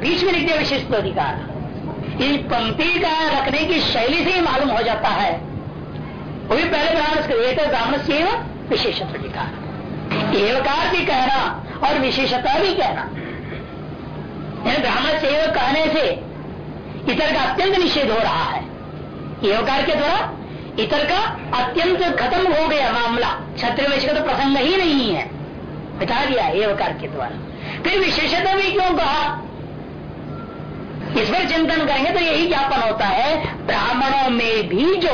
बीच में लिख दिया विशिष्ट अधिकार। इस पंक्ति का रखने की शैली से ही मालूम हो जाता है। वो भी पहले ब्राह्मण ब्राह्मण से विशेषत्व अधिकार एवकार भी कहना और विशेषता भी कहना। ब्राह्मण से कहने से इतर का अत्यंत निषेध हो रहा है। एवकार के द्वारा इतर का अत्यंत खत्म हो गया मामला। क्षत्रिय तो प्रसंग ही नहीं है। बता दिया एवकार के द्वारा। फिर विशेषता भी क्यों कहा? इस पर चिंतन करेंगे तो यही ज्ञापन होता है, ब्राह्मणों में भी जो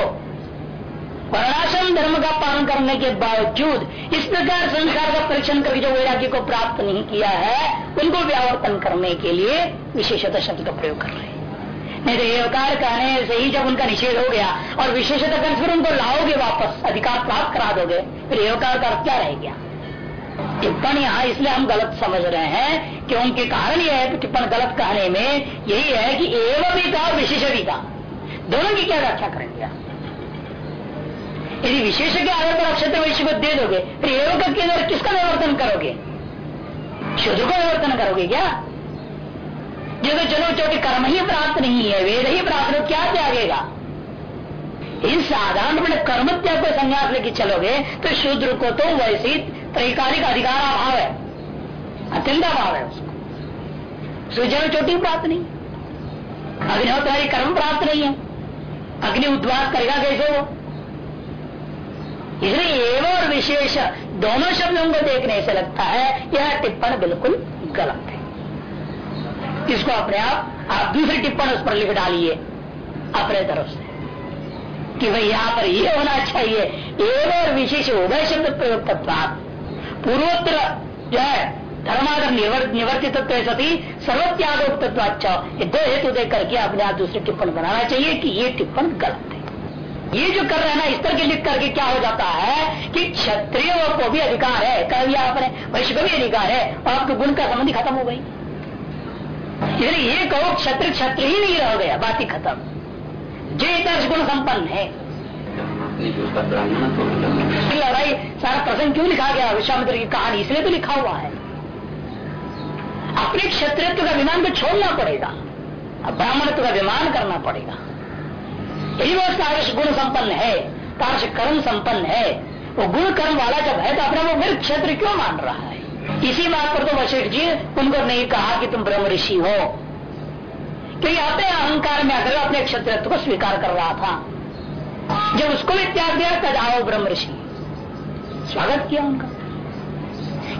वर्णाश्रम धर्म का पालन करने के बावजूद इस प्रकार संसार का परीक्षण करके जो वैराग्य को प्राप्त नहीं किया है, उनको व्यावर्तन करने के लिए विशेषता शब्द का प्रयोग कर रहे हैं। नहीं तो एवकार कहने से ही जब उनका निषेध हो गया और विशेषता कर फिर उनको लाओगे वापस, अधिकार प्राप्त करा दोगे, फिर एवकार का क्या रह गया? टिप्पण यहाँ इसलिए हम गलत समझ रहे हैं कि उनके कारण यह है टिप्पण गलत कहने में यही है कि एवं भी कहा विशेष भी कहा दोनों की क्या व्याख्या करेंगे यदि विशेष के आधार पर अक्षत्र वैश्य को दे दोगे, फिर एवं के अंदर किसका विवर्तन करोगे? शुद्ध को विवर्तन करोगे क्या? जो चलो चोटी कर्म ही प्राप्त नहीं है, वेद ही प्राप्त हो क्या त्यागेगा? इस साधारण कर्म त्याग को संन्यास लेके चलोगे तो शूद्र को तो वैसे ही त्रैकालिक अधिकार अभाव है। अत्यंत अभाव है उसको। सृजन चोटी प्राप्त नहीं। अग्निहोत्रादि कर्म प्राप्त नहीं है। अग्नि उद्वास करेगा कैसे वो? इसलिए एवं और विशेष दोनों शब्दों को देखने से लगता है, यह टिप्पण बिल्कुल गलत है। इसको अपने आप आप दूसरी टिप्पण उस पर लिख डालिए, अपने तरफ़ से। कि भाई यहाँ पर ये होना चाहिए। एवं और विशेष उभय शब्द प्रयोग पूर्वोत्तर जो है धर्मागर निवर्तित सती सर्वत्याग तत्व अच्छा ये दो हेतु दे करके अपने आप दूसरी टिप्पण बनाना चाहिए कि ये टिप्पण गलत है। ये जो कर रहे हैं ना, इस तरह के लिख करके क्या हो जाता है कि क्षत्रिय को भी अधिकार है कह दिया आपने, वैश्य को भी अधिकार है, और आपके गुण का संबंधी खत्म हो गई। इसलिए ये कहो क्षत्र क्षत्र ही नहीं रह गया, बात ही खत्म। जो एक गुण संपन्न है। लड़ाई सारा प्रसंग क्यों लिखा गया? विश्वामित्र की कहानी इसलिए तो लिखा हुआ है। अपने क्षत्रित्व का विमान को छोड़ना पड़ेगा। ब्राह्मणत्व का विमान करना पड़ेगा। यही वो तारस गुण संपन्न है तारस कर्म संपन्न है। वो गुण कर्म वाला जब है तो अपना वो फिर क्षेत्र क्यों मान रहा है? इसी बात पर तो वशिष्ठ जी उनको नहीं कहा कि तुम ब्रह्म ऋषि हो। क्योंकि अपने अहंकार में आकर अपने क्षत्रित्व को स्वीकार कर रहा था। जब उसको भी त्याग दिया, तब आओ ब्रह्म ऋषि। स्वागत किया उनका।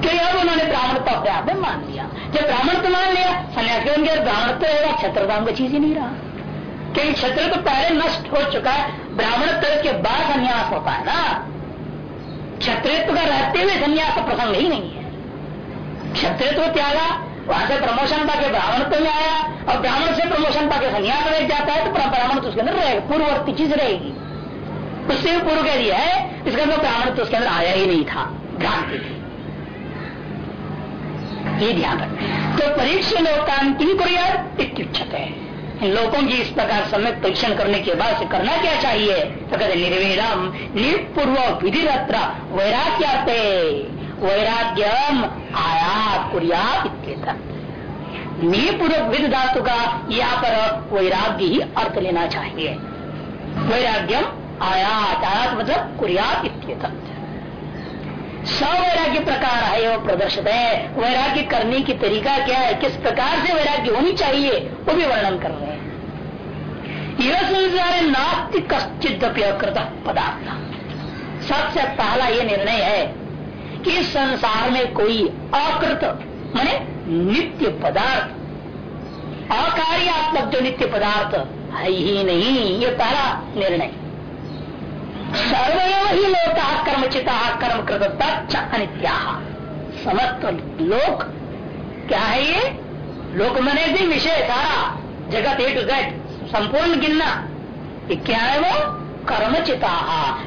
क्योंकि अब उन्होंने ब्राह्मण तो अपने आप में मान लिया। जब ब्राह्मण तो मान लिया, सन्यास के उनके ब्राह्मण तो रहेगा क्षत्रदाम का चीज़ ही नहीं रहा। क्योंकि क्षत्र तो पहले नष्ट हो चुका है, ब्राह्मण तरह के बाद संन्यास होता है ना। क्षत्रित्व का रहते हुए संन्यास का प्रसंग ही नहीं है। क्षत्रित्व त्यागा, वहाँ से प्रमोशन पाके ब्राह्मणत्व में आया और ब्राह्मण से प्रमोशन पाके संन्यास में जाता है तो ब्राह्मण तो उसके अंदर रहेगा पूर्ववर्ती चीज़ रहेगी। उससे भी पूर्व कह दिया है, इसका अंदर ब्राह्मण तो उसके अंदर आया ही नहीं था भ्रांति ये ध्यान रखें। तो परीक्षा लोकांति कुरियाद इत्युच्छत है इन लोगों की इस प्रकार समय परीक्षण करने के बाद करना क्या चाहिए? तो कहते निर्वेदम निपूर्व विधि रत्र वैराग्याते, वैराग्यम आयात कुरियात निपूर्वक विध धातु का यहाँ पर वैराग्य ही अर्थ लेना चाहिए। वैराग्यम आयात आयात मतलब कुरियात सवैराग्य प्रकार है वो प्रदर्शित है। वैराग्य करने की तरीका क्या है? किस प्रकार से वैराग्य होनी चाहिए, वो भी वर्णन कर रहे हैं। यह संसार नास्ति कश्चित कृत पदार्थ। सबसे पहला ये निर्णय है कि संसार में कोई अकृत, माने नित्य पदार्थ, अकार्यात्मक जो नित्य पदार्थ है ही नहीं, ये पहला निर्णय। सर्वयव ही लोक कर्म चिता कर्म कृत अनित्या समस्त लोक क्या है ये? लोक मने भी विषय सारा। जगत ए टू जेड संपूर्ण गिनना। ये क्या है वो? कर्म चिता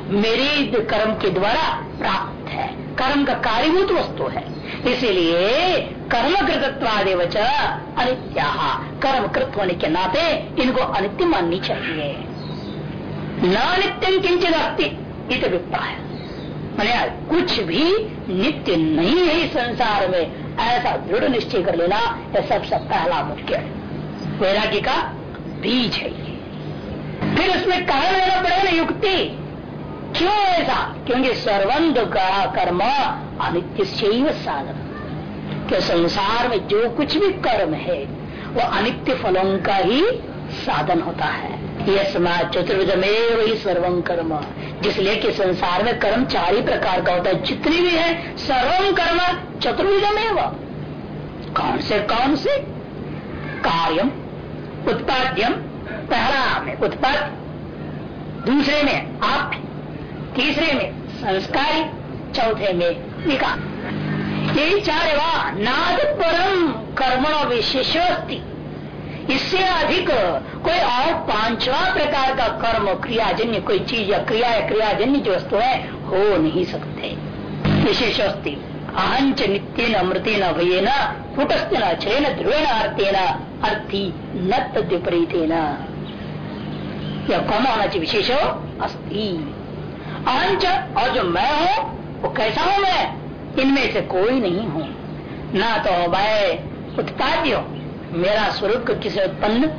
मेरी कर्म के द्वारा प्राप्त है। कर्म का कार्यभूत वस्तु है। इसीलिए कर्म कृतत्वादेव अनित्या। कर्म कृत होने के नाते इनको अनित्य माननी चाहिए। न नित्यम किंचित अस्ति। इत अभिप्राय मैंने कुछ भी नित्य नहीं है संसार में। ऐसा दृढ़ निश्चय कर लेना, यह सबसे पहला मुख्य। है वैराग्य का बीज है फिर उसमें कारण लेना पड़ेगा, युक्ति। क्यों ऐसा? क्योंकि सर्वंध का कर्म अनित्य से साधन कि संसार में जो कुछ भी कर्म है, वो अनित्य फलों का ही साधन होता है। यह समाज चतुर्विध में वही सर्वम कर्म जिसलिए कि संसार में कर्म चार ही प्रकार का होता है। जितनी भी है सर्वम कर्म चतुर्विध में कौन से कौन से? कार्यम, उत्पाद्यम पहला में उत्पाद दूसरे में आप, तीसरे में संस्कारी, चौथे में विकार। यही चार वाह। नाद परम कर्मणों विशेषोस्ती। इससे अधिक कोई और पांचवा प्रकार का कर्म, क्रियाजन्य, कोई चीज़ या क्रिया या क्रियाजन्य जो वस्तु है, हो नहीं सकते। विशेषोस्ती, अहंच नित्य न मृत्य न भय न कुटस्थ न चयन ध्रुवेण अर्थे न अर्थी न तद्विपरीत न यह कौन होना चाहिए विशेष? अस्थि अहंच, और जो मैं हूँ, वो कैसा हूँ मैं? इनमें से कोई नहीं हूँ। ना तो वह उत्पाद्य। मेरा स्वरूप किसे उत्पन्न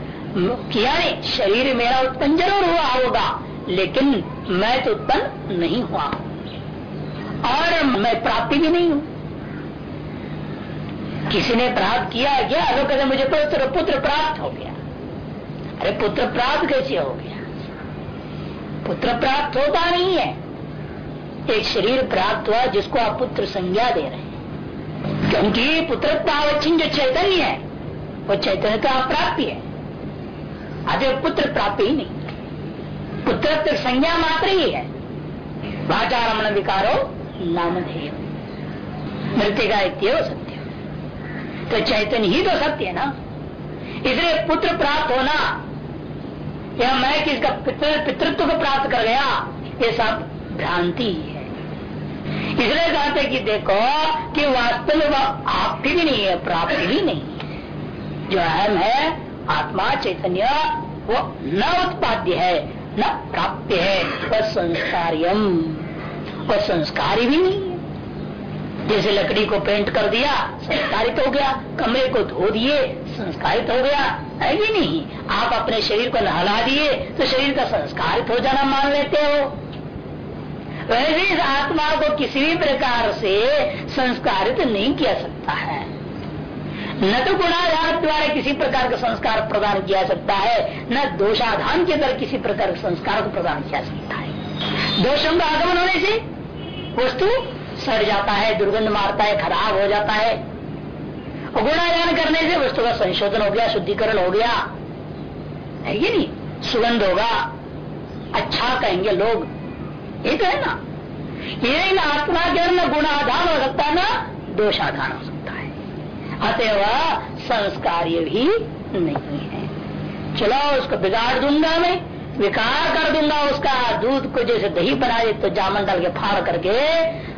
किया नहीं शरीर मेरा उत्पन्न ज़रूर हुआ होगा, लेकिन मैं तो उत्पन्न नहीं हुआ। और मैं प्राप्ति भी नहीं हूँ। किसी ने प्राप्त किया क्या? लोग कहते मुझे पुत्र पुत्र प्राप्त हो गया। अरे, पुत्र प्राप्त कैसे हो गया? पुत्र प्राप्त होता नहीं है। एक शरीर प्राप्त हुआ जिसको आप पुत्र संज्ञा दे रहे हैं। क्योंकि पुत्रत्वावच्छिन्न जो चैतन्य है वो चैतन्य का प्राप्ति है। अतः पुत्र प्राप्ति ही नहीं। पुत्र संज्ञा मात्र ही है। भाचारमण विकारो नामधेय। मृत्यु का सत्य। तो चैतन्य ही तो सत्य है ना। इसलिए पुत्र प्राप्त होना, या मैं किसका पितृत्व को प्राप्त कर गया, ये सब भ्रांति ही इसलिए कहते कि देखो कि वास्तव में आपकी भी नहीं है, प्राप्ति भी नहीं जो अहम है, आत्मा चैतन्य, वो न उत्पाद्य है, न प्राप्य है वह संस्कारियम वह संस्कारी भी नहीं जैसे लकड़ी को पेंट कर दिया, संस्कारित हो गया, कमरे को धो दिए, संस्कारित हो गया, है भी नहीं? आप अपने शरीर को नहला दिए तो शरीर का संस्कारित हो जाना मान लेते हो। वैसे इस आत्मा को किसी भी प्रकार से संस्कारित नहीं किया सकता है। न तो गुणाधार द्वारा किसी प्रकार का संस्कार प्रदान किया सकता है, न दोषाधान के द्वारा किसी प्रकार के संस्कार को प्रदान किया सकता है। दोषों का आगमन होने से वस्तु सड़ जाता है, दुर्गंध मारता है, खराब हो जाता है। और गुणाधान करने से वस्तु का संशोधन हो गया, शुद्धिकरण हो गया। है ये नहीं? सुगंध होगा। अच्छा कहेंगे लोग। ये तो है ना? ये आत्मा के अंदर गुणाधान हो सकता ना, दोषाधान हो सकता अतएव संस्कार्य भी नहीं है। चलो उसको बिगाड़ दूँगा मैं, विकार कर दूँगा उसका, दूध को जैसे दही बना दे तो जामन डाल के फाड़ करके,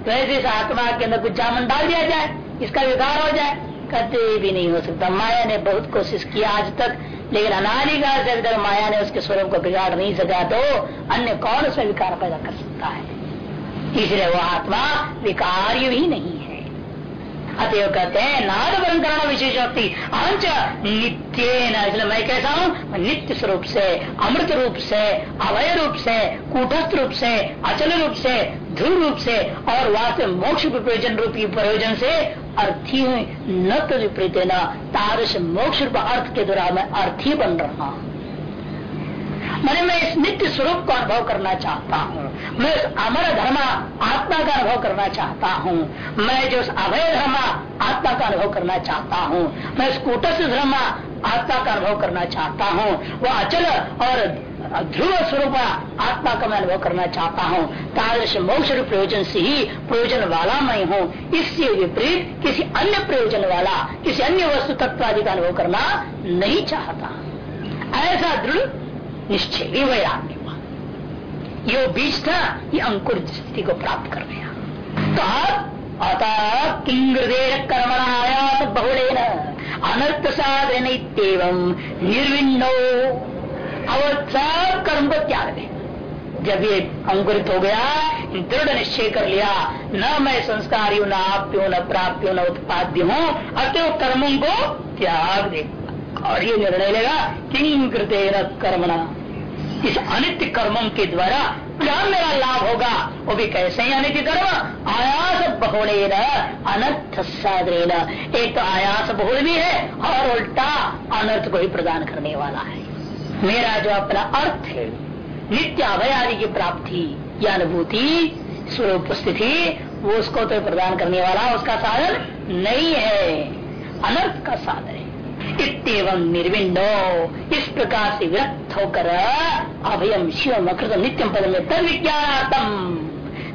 वैसे इस आत्मा के अंदर कुछ जामन डाल दिया जाए, इसका विकार हो जाए। कहते भी नहीं हो सकता। माया ने बहुत कोशिश की आज तक, लेकिन अनादिकाल से अगर माया ने उसके स्वरूप को बिगाड़ नहीं सका तो अन्य कौन सा विकार पैदा कर सकता है? इसलिए वो आत्मा विकार्य ही नहीं है। अतएव कहते हैं नाद परंकरण विशेष शक्ति अंच नित्य इसलिए मैं कैसा हूँ, नित्य स्वरूप से, अमृत रूप से, अवय रूप से, कूटस्थ रूप से, अचल रूप से, ध्रुव रूप से और वास्तव मोक्ष प्रयोजन रूपी प्रयोजन से अर्थी हुई न तो विपरीत न तारस मोक्ष रूप अर्थ के द्वारा मैं अर्थी बन रहा हूँ। मैंने मैं इस नित्य स्वरूप को अनुभव करना चाहता हूँ। मैं उस अमर धर्म आत्मा का अनुभव करना चाहता हूँ। मैं जो उस अभय धर्म आत्मा का अनुभव करना चाहता हूँ, मैं उस कूटस्थ धर्म आत्मा का अनुभव करना चाहता हूँ। वह अचल और ध्रुव स्वरूप आत्मा का मैं अनुभव करना चाहता हूँ। तादृश मोक्ष प्रयोजन से ही प्रयोजन वाला मैं हूँ। इससे विपरीत किसी अन्य प्रयोजन वाला, किसी अन्य वस्तु तत्व आदि का अनुभव करना नहीं चाहता। ऐसा दृढ़ निश्चय भी वैराग्य हुआ। ये बीज था ये अंकुर स्थिति को प्राप्त कर गया तो अतः किंग्रदेर कर्मणायात बहुलेन, अनर्थ साधन अब सब कर्म को त्याग दे। जब ये अंकुरित हो गया, दृढ़ निश्चय कर लिया, न मैं संस्कार हूँ न आप्य, न प्राप्य, न उत्पाद्य हूँ, अतः कर्मों को त्याग दे। और ये निर्णय लेगा। किंग कृत्य कर्मणा। इस अनित्य कर्मों के द्वारा क्या मेरा लाभ होगा। वो भी कैसे ही अनित्य कर्म? आयास बहुड़े अनर्थ साधन एक तो आयास बहुल भी है और उल्टा अनर्थ को ही प्रदान करने वाला है। मेरा जो अपना अर्थ है नित्य अभयादि की प्राप्ति, या अनुभूति, स्वरूप स्थिति, वो उसको तो प्रदान करने वाला उसका साधन नहीं है। अनर्थ का साधन है। इतम निर्विंडो इस प्रकार से विरक्त होकर अभयम शिव अकृत नित्यम पद में तद विज्ञातम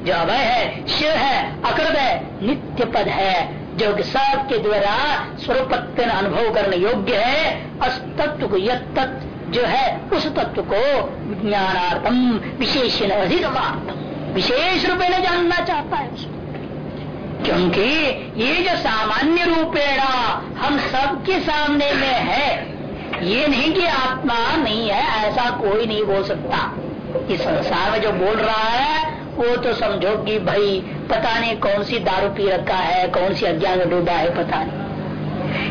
जो अभय है, शिव है, अकृत है नित्य पद है जो कि सबके द्वारा स्वरूप अनुभव करने योग्य है अस्तत्व को यह तत्व जो है, उस तत्व को विज्ञानार्थम विशेष अधिकमार्थम। विशेष रूपे जानना चाहता है उसको। क्योंकि ये जो सामान्य रूपेणा हम सबके सामने में है, ये नहीं कि आत्मा नहीं है, ऐसा कोई नहीं बोल सकता। इस संसार में जो बोल रहा है, वो तो समझो कि भाई, पता नहीं कौन सी दारू पी रखा है, कौन सी अज्ञान में डूबा है, पता नहीं।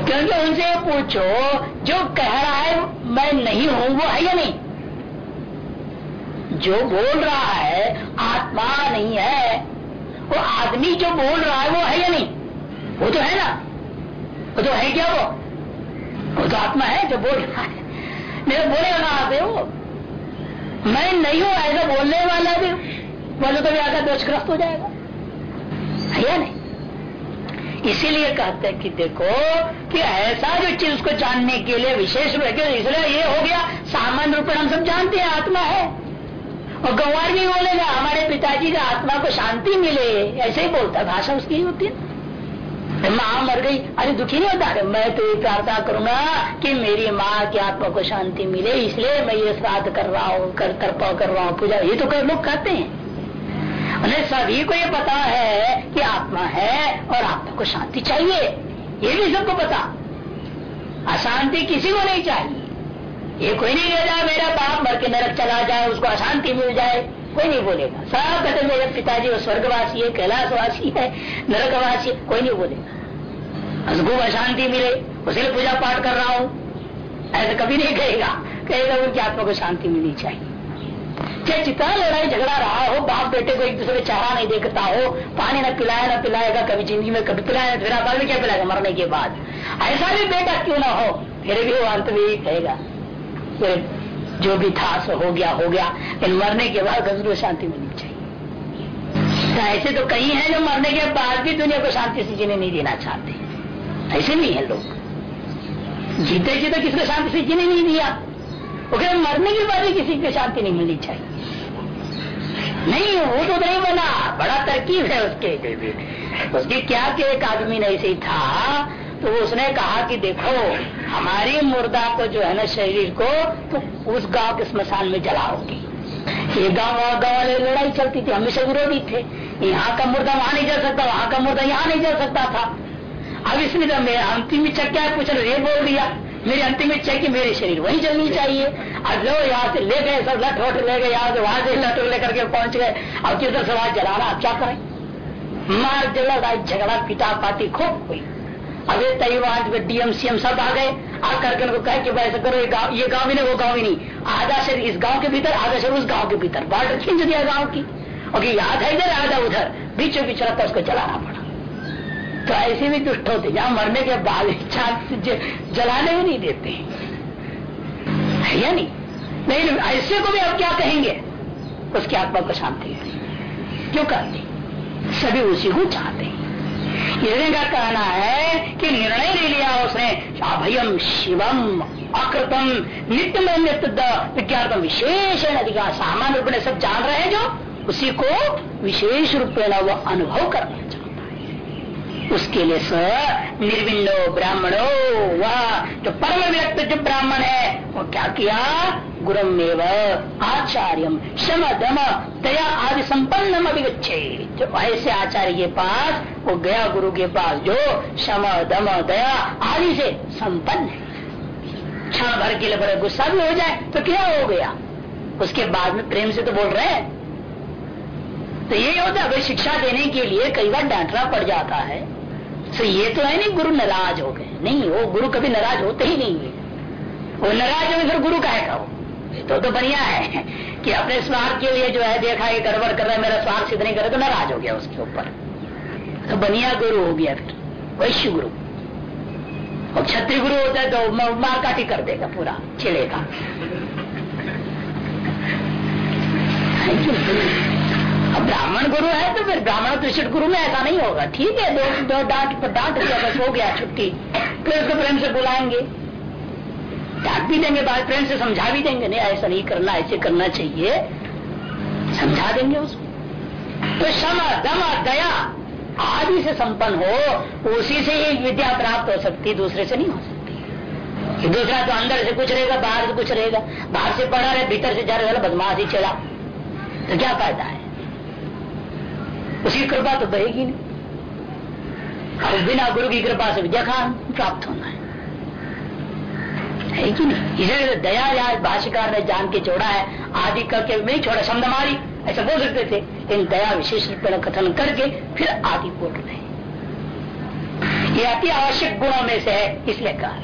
क्योंकि उनसे पूछो, जो कह रहा है, मैं नहीं हूँ, वो है या नहीं? जो बोल रहा है, आत्मा नहीं है वो आदमी जो बोल रहा है, वो है या नहीं? वो तो है ना? वो तो है क्या वो? वो तो आत्मा है जो बोल रहा है। मेरे बोलेगा कहा पे वो। मैं नहीं हूँ, ऐसा बोलने वाला भी बोले तो भी आकर दोषग्रस्त हो जाएगा। है या नहीं? इसीलिए कहते हैं कि देखो कि ऐसा जो चीज़ उसको जानने के लिए विशेष रूप इसलिए ये हो गया, सामान्य रूप हम सब जानते हैं, आत्मा है। और गंवार भी बोलेगा, हमारे पिताजी का आत्मा को शांति मिले। ऐसे ही बोलता भाषा उसकी ही होती है। माँ मर गई। अरे दुखी नहीं होता? मैं तो ये प्रार्थना करूँगा कि मेरी माँ की आत्मा को शांति मिले, इसलिए मैं ये श्राद्ध कर रहा हूँ, कर कर पाओ कर रहा हूँ, पूजा। ये तो कर लोग कहते हैं। उन्हें सभी को ये पता है कि आत्मा है और आत्मा को शांति चाहिए। ये भी सबको पता। अशांति किसी को नहीं चाहिए। ये कोई नहीं कह मेरा बाप मर के नरक चला जाए, उसको अशांति मिल जाए। कोई नहीं बोलेगा। सब कहते मेरे पिताजी वो स्वर्गवासी है, कैलाशवासी है, नरकवासी कोई नहीं बोलेगा। उसको अशांति मिले, उसे पूजा पाठ कर रहा हूँ। ऐसा कभी नहीं कहेगा। कहेगा, उनकी आत्मा को शांति मिलनी चाहिए। चाहे जितना लड़ाई झगड़ा रहा हो, बाप बेटे को एक दूसरे चारा नहीं देखता हो, पानी न पिलाया, न पिलाएगा, कभी ज़िंदगी में कभी पिलाया, फिर में क्या पिलाएगा, मरने के बाद। ऐसा भी बेटा क्यों ना हो? फिर भी वो अंत में ही कहेगा। फिर जो भी था, सो हो गया हो गया। इन मरने के बाद गजरू शांति मिलनी चाहिए। तो ऐसे तो कई हैं जो मरने के बाद भी दुनिया को शांति से जीने नहीं देना चाहते। ऐसे नहीं है लोग। जीते जीते किसी को शांति से जीने नहीं दिया? वो कह मरने के बाद भी किसी को शांति नहीं मिलनी चाहिए। नहीं, वो तो नहीं बना। बड़ा तरकीब है उसके। उसकी क्या कि एक आदमी ने ऐसे ही था तो उसने कहा कि देखो हमारी मुर्दा को जो है ना शरीर को तो उस गाँव के स्मशान में जलाओगी। ये गाँव वहाँ गाँव वाले लड़ाई चलती थी हमेशा विरोधी थे। यहाँ का मुर्दा वहाँ नहीं जा सकता वहाँ का मुर्दा यहाँ नहीं जा सकता था। अब इसने तो मेरा अंतिम इच्छा क्या पूछ ये बोल दिया। मेरी अंतिम इच्छा है कि मेरे शरीर वही जलनी चाहिए। अब लो यहाँ से ले गए सब लट वट ले गए यहाँ से वहाँ से लट लेकर के पहुँच गए। अब किधर से वहाँ जलाना अब क्या करें? मार जला झगड़ा पिता पाती खूब हुई। अभी तय वहाँ डीएम सीएम सब आ गए। आ करके उनको कहे कि भाई ऐसा करो, ये गाँव ये गाँव ही नहीं, वो गाँव ही नहीं। आधा शहर इस गाँव के भीतर, आधा शहर उस गाँव के भीतर। बॉर्डर खींच दिया गाँव की। और याद है इधर, आधा उधर। बीचों बीच रहता उसको चलाना पड़ा। तो ऐसे भी दुष्ट होते जहाँ मरने के बाद इच्छा जलाने भी नहीं देते है। या नहीं? नहीं ऐसे को भी अब क्या कहेंगे? उसकी आत्मा को शांति क्यों कहते सभी उसी को चाहते हैं। हिरण्य का कहना है कि निर्णय ले लिया उसने। अभयम शिवम अकृतम। नित्य विज्ञातम विशेष अधिकार सामान्य रूप में सब जान रहे हैं जो। उसी को विशेष रूप वो अनुभव करना चाहता है उसके लिए स निर्विन्नो ब्राह्मणो, वह जो परम व्यक्त जो ब्राह्मण है, वो क्या किया? गुरम आचार्यम शम दम दया आदि संपन्न अभिगछे जो ऐसे आचार्य के पास, वो गया गुरु के पास जो शम दम दया आदि से संपन्न है। क्षण भर के लिए बड़े गुस्सा भी हो जाए तो क्या हो गया? उसके बाद में प्रेम से तो बोल रहे तो ये होता है शिक्षा देने के लिए कई बार डांटना पड़ जाता है। तो ये तो है नहीं, गुरु नाराज़ हो गए। नहीं, वो गुरु कभी नाराज़ होते ही नहीं है। वो नाराज़ हो फिर गुरु कहेगा वो तो तो बढ़िया है कि अपने स्वार्थ के लिए जो है, देखा ये गड़बड़ कर रहा है, मेरा स्वार्थ सिद्ध नहीं करे तो नाराज़ हो गया उसके ऊपर। तो बनिया गुरु हो गया फिर। वैश्य गुरु। और क्षत्रिय गुरु होता है तो मार काटी कर देगा पूरा चिड़ेगा अब ब्राह्मण गुरु है तो फिर ब्राह्मण त्रिशट गुरु में ऐसा नहीं होगा। ठीक है, दो दो डांट डांट दिया बस हो गया छुट्टी, फिर उसको प्रेम से बुलाएँगे। डांट भी देंगे, बाद प्रेम से समझा भी देंगे, नहीं, ऐसा नहीं करना, ऐसे करना चाहिए। समझा देंगे उसको। तो क्षम दम, दया आदि से संपन्न हो, उसी से ही विद्या प्राप्त हो सकती, दूसरे से नहीं हो सकती। दूसरा तो अंदर से कुछ रहेगा, बाहर से कुछ रहेगा। बाहर से पढ़ा रहे, भीतर से जा रहे बदमाश ही चला। तो क्या फ़ायदा है? उसकी कृपा तो बहेगी नहीं। और बिना गुरु की कृपा से विद्या खान प्राप्त होना है? कि नहीं? इसे दया या भाष्यकार ने जान के छोड़ा है, आदि करके नहीं छोड़ा शब्द मारी ऐसा बोल सकते थे। इन दया विशेष रूप में कथन करके फिर आदि बोल रहे ये अति आवश्यक गुणों में से है, इसलिए कहा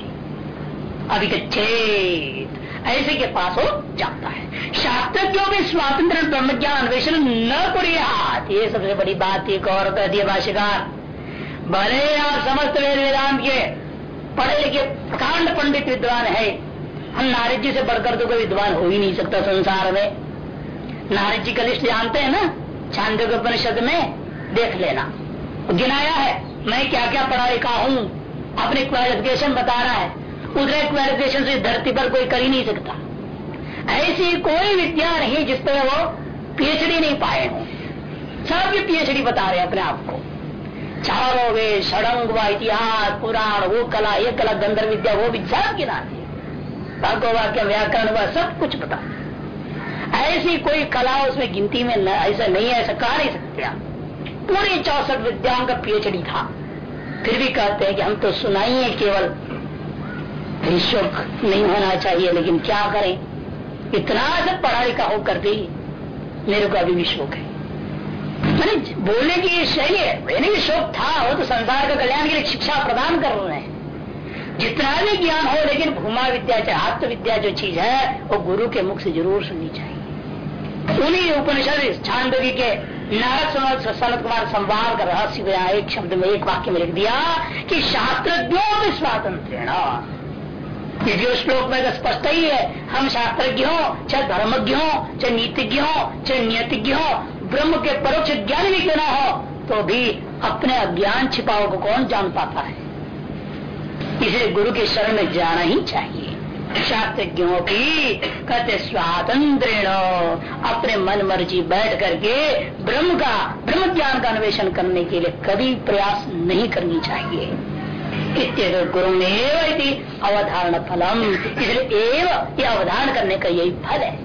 अधिकच्छेद ऐसे के पास हो जाता है। शास्त्रज्ञों में स्वातंत्र ब्रह्म ज्ञान अन्वेषण न कुरियात ये सबसे बड़ी बात एक और कह दिया भाष्यकार। भले आप समस्त वेद वेदांत के पढ़े लिखे प्रकांड पंडित विद्वान है, हम नारद जी से बढ़कर तो कोई विद्वान हो ही नहीं सकता संसार में। नारद जी का लिस्ट जानते हैं ना? छांद उपनिषद में? देख लेना। गिनाया है, मैं क्या क्या पढ़ा लिखा हूँ? अपने क्वालिफिकेशन बता रहा है। उधर क्वालिफिकेशन से धरती पर कोई कर ही नहीं सकता। ऐसी कोई विद्या नहीं जिस पर वो पीएचडी नहीं पाए। हो सब ये पीएचडी बता रहे अपने आप को। चारों वे षडंग व इतिहास, पुराण, वो कला, ये कला, गंधर्व विद्या, वो भी सब गिना दी वाक्य व्याकरण वह सब कुछ बता ऐसी कोई कला उसमें गिनती में ऐसा नहीं है, ऐसा कहा नहीं सकते आप। पूरी चौसठ विद्याओं का पीएचडी था। फिर भी कहते हैं कि हम तो सुनाई है शोक नहीं होना चाहिए, लेकिन क्या करें? इतना सब पढ़ा लिखा होकर भी मेरे को अभी भी शोक है। मैंने बोलने की शैली है शोक था, वो तो संसार का कल्याण के लिए शिक्षा प्रदान कर रहे हैं। जितना भी ज्ञान हो, लेकिन भूमा विद्या चाहे आत्म विद्या जो चीज़ है, वो गुरु के मुख से ज़रूर सुननी चाहिए। उन्हीं उपनिषद छांदवी के नारद सनत कुमार संवाद का रहस्य एक शब्द में एक वाक्य में लिख दिया कि शास्त्रज्ञों में स्वातंत्र जो श्लोक में तो स्पष्ट ही है, हम शास्त्रज्ञ हो, चाहे धर्मज्ञ हो, चाहे नीतिज्ञ हो, चाहे नियतिज्ञ हो, ब्रह्म के परोक्ष ज्ञान भी क्यों हो तो भी अपने अज्ञान छिपाओ को कौन जान पाता है? इसे गुरु के शरण में जाना ही चाहिए। शास्त्रज्ञों की कहते स्वातंत्र अपने मन मर्ज़ी बैठ करके ब्रह्म का, ब्रह्म ज्ञान का अन्वेषण करने के लिए कभी प्रयास नहीं करनी चाहिए। गुरु में अवधारण फलम इसलिए एव ये अवधारण करने का यही फल है।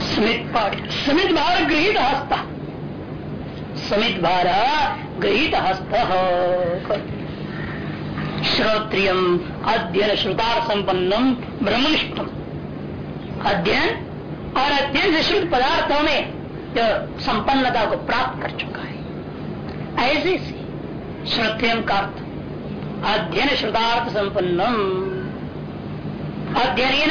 स्मित पाठ। स्मित भार गृहित हस्त स्मित भार गृहित हस्त श्रोत्रिय अध्ययन श्रुतार संपन्नम ब्रह्मनिष्ठम। अध्ययन? और अध्ययन से श्रुत पदार्थों में जो संपन्नता को प्राप्त कर चुका है। ऐसे से श्रोत्रियम का अर्थ अध्ययन श्रुतार्थ संपन्नम। अध्ययन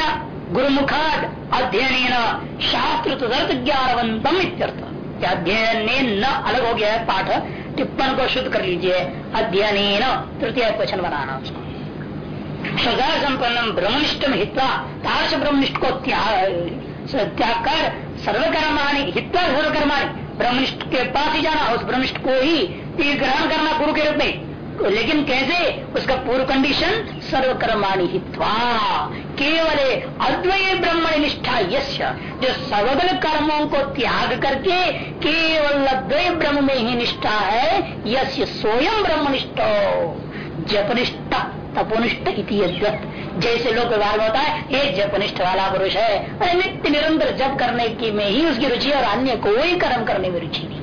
गुरुमुखाद अध्ययन शास्त्र तदर्थ ज्ञानवंतम इत्यर्थ अध्ययन न अलग हो गया है पाठ, टिप्पण को शुद्ध कर लीजिए। अध्ययन तृतीय क्वेश्चन बनाना उसको। श्रद्धा संपन्नम ब्रह्मनिष्ठ में हित्वा ताश ब्रह्मनिष्ठ को त्याग कर, सर्वकर्माणी हित्वा सर्वकर्माणी ब्रह्मनिष्ठ के पास ही जाना, उस ब्रह्मनिष्ठ को ही ग्रहण करना गुरु के रूप में। लेकिन कैसे? उसका पूर्व कंडीशन सर्वकर्माणी हित्वा। केवल अद्वय ब्रह्मण निष्ठा यश जो सर्वगल कर्मों को त्याग करके केवल अद्वय ब्रह्म में ही निष्ठा है यश स्वयं ब्रह्मनिष्ठ। जपनिष्ठ, तपोनिष्ठ जैसे लोग व्यवहार होता है ये जपनिष्ठ वाला पुरुष है अरे नित्य निरंतर जप करने की में ही उसकी रुचि और अन्य कोई कर्म करने में रुचि नहीं।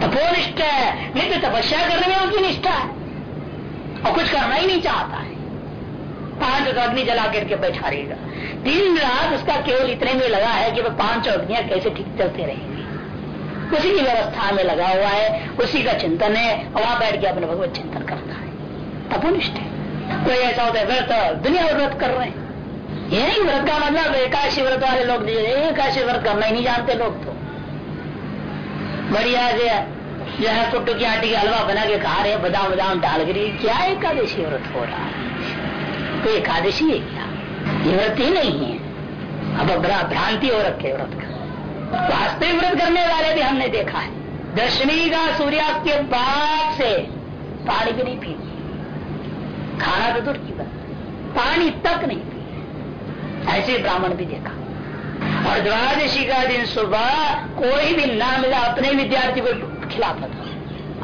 तपोनिष्ठ है। नित्य तपस्या करने में उनकी निष्ठा है। और कुछ करना ही नहीं चाहता है। पाँच तो अग्नि जला करके बैठा रहेगा दिन रात उसका केवल इतने में लगा है कि वह पाँच अग्नियाँ कैसे ठीक चलते रहेंगी। उसी की व्यवस्था में लगा हुआ है, उसी का चिंतन है, और वहाँ बैठ के अपने भगवत चिंतन करता है। तपोनिष्ठ है। कोई ऐसा होता है व्रत दुनिया व्रत कर रहे हैं। ये नहीं व्रत का मतलब एकाशी व्रत वाले लोग, एकाशी व्रत करना ही नहीं जानते लोग तो। बढ़िया से जो है कुट्टू की आटी का हलवा बना के खा रहे बदाम, बादाम डाल कर क्या एकादशी व्रत हो रहा है? तो एकादशी है क्या? ये व्रत ही नहीं है। अब भ्रांति हो रखे व्रत का। वास्तविक व्रत करने वाले भी हमने देखा है। दशमी का सूर्यास्त के बाद से पानी भी नहीं पी खाना तो दूर की बात। पानी तक नहीं पी ऐसे ब्राह्मण भी देखा। और द्वादशी का दिन सुबह कोई भी ना मिला अपने विद्यार्थी को खिलाता था।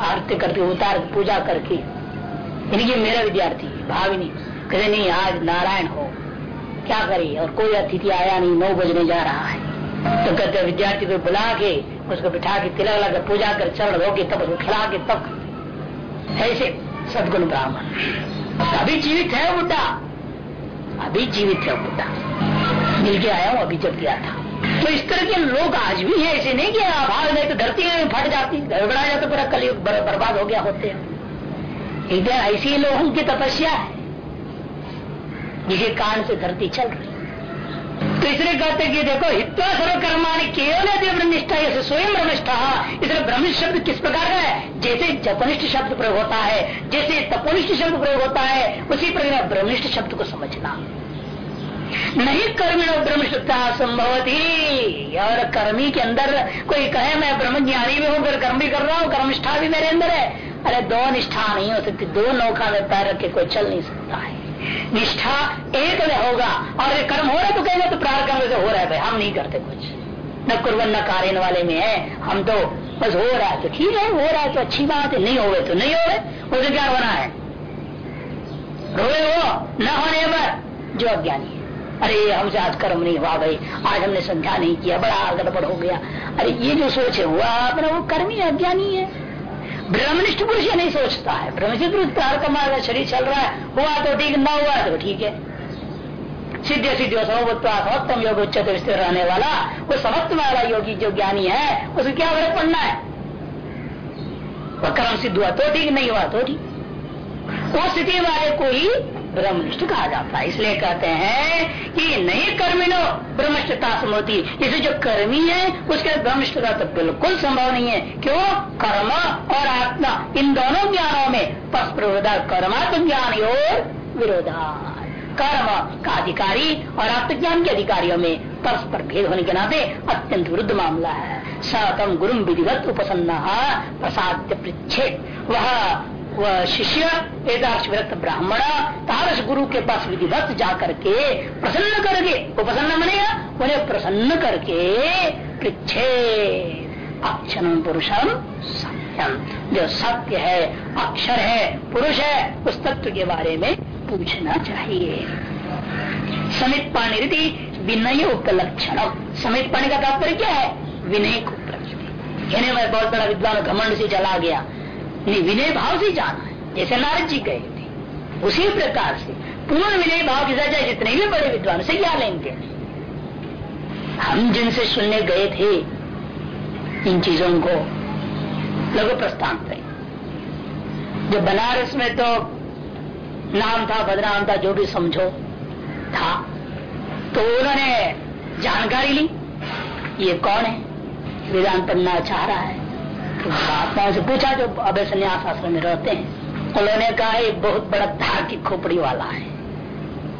आरती करके, उतार, पूजा करके। इनकी मेरा विद्यार्थी, भाविनी कहते नहीं, आज नारायण हो। क्या करे? और कोई अतिथि आया नहीं, नौ बजने जा रहा है। तो कहते, विद्यार्थी को बुला के, उसको बिठा के तिलक लगा, पूजा कर, चरण होगी तब उसको खिला के तब ऐसे सदगुण ब्राह्मण। अभी जीवित है बुढ़ा। अभी जीवित है बुढ़ा। मिल के आया हूँ, अभी जब गया था। तो इस तरह के लोग आज भी है, ऐसे नहीं कि अभाव नहीं तो धरती फट जाती गड़बड़ा जाता, पूरा कलयुग बर्बाद हो गया होते। हैं एक दिन ऐसी लोगों की तपस्या है, जिसके कारण से धरती चल रही तो इसलिए कहते कि देखो, हित्वा सर्वकर्माणी केवल ब्रह्मनिष्ठा जैसे स्वयं ब्रह्मनिष्ठा। इसलिए ब्रह्मनिष्ठ शब्द किस प्रकार का है? जैसे जपनिष्ठ शब्द प्रयोग होता है, जैसे तपोनिष्ठ शब्द प्रयोग होता है, उसी प्रकार ब्रह्मनिष्ठ शब्द को समझना। नहीं कर्मी ब्रह्मनिष्ठता संभवती। और कर्मी के अंदर कोई कहे, मैं ब्रह्म ज्ञानी भी हूँ, फिर कर्म भी कर रहा हूँ, कर्मनिष्ठा भी मेरे अंदर है। अरे दो निष्ठा नहीं हो सकती, दो नौका में पैर रख कोई चल नहीं सकता है। निष्ठा एक में होगा, और ये कर्म हो रहा है तो कहेंगे तो प्रार कर्म से हो रहा है भाई, हम नहीं करते कुछ। न कुरबन, न कार्य वाले में है, हम तो बस हो रहा है तो ठीक है, हो रहा है तो अच्छी बात है, नहीं हो तो नहीं हो गए उसे क्या होना है। रोए हो, न होने पर जो अज्ञानी अरे हमसे आज कर्म नहीं हुआ भाई। आज हमने संध्या नहीं किया, बड़ा गड़बड़ हो गया। अरे ये जो सोच है हुआ अपना वो कर्मी अज्ञानी है। ब्रह्मनिष्ठ पुरुष नहीं सोचता है। ब्रह्मनिष्ठ पुरुष प्रार का मार्ग शरीर चल रहा है। हुआ तो ठीक, ना हुआ तो ठीक है। सिद्ध सिद्ध समत्म योग उच्चत स्थिर रहने वाला, वो समत्व वाला योगी जो ज्ञानी है उसे क्या फ़र्क पड़ना है? वह कर्म सिद्ध हुआ तो ठीक, नहीं हुआ तो ठीक। वो स्थिति वाले को ही ब्रह्मनिष्ठ कहा जाता है इसलिए कहते हैं कि नहीं कर्मिनो ब्रह्मनिष्ठता समोती। इसे जो कर्मी है, उसके ब्रह्मनिष्ठता तो बिल्कुल संभव नहीं है। क्यों? कर्म और आत्मा, इन दोनों ज्ञानों में परस्पर विरोधा कर्मात्म ज्ञान और विरोधा कर्म का अधिकारी और आत्मज्ञान के अधिकारियों में परस्पर भेद होने के नाते अत्यंत विरुद्ध मामला है। सतम गुरु विधिवत उपसन्न प्रसाद वह वह शिष्य, वेदार्थ विरक्त ब्राह्मण, तारस गुरु के पास विधिवत जाकर के प्रसन्न करके, वो प्रसन्न बनेगा उन्हें प्रसन्न करके पृछे अक्षर पुरुषम सत्यम। जो सत्य है, अक्षर है, पुरुष है, उस तत्व के बारे में पूछना चाहिए। समित पाणी रीति विनय उपलक्षण समित पाणी का तात्पर्य क्या है? विनय को कहने में बहुत बड़ा विद्वान घमंड से चला गया। विनय भाव से जाना है। जैसे नारद जी गए थे। उसी प्रकार से पूर्ण विनय भाव के साथ जितने भी बड़े विद्वान से क्या लेंगे हम जिनसे सुनने गए थे, इन चीज़ों को लघु प्रस्थान थे जो बनारस में तो नाम था, बदनाम था, जो भी समझो, था। तो उन्होंने जानकारी ली, ये कौन है? वेदांत पढ़ना चाह रहा है। महात्माओं से पूछा जो अब संन्यास आश्रम में रहते हैं उन्होंने कहा एक बहुत बड़ा धार की खोपड़ी वाला है।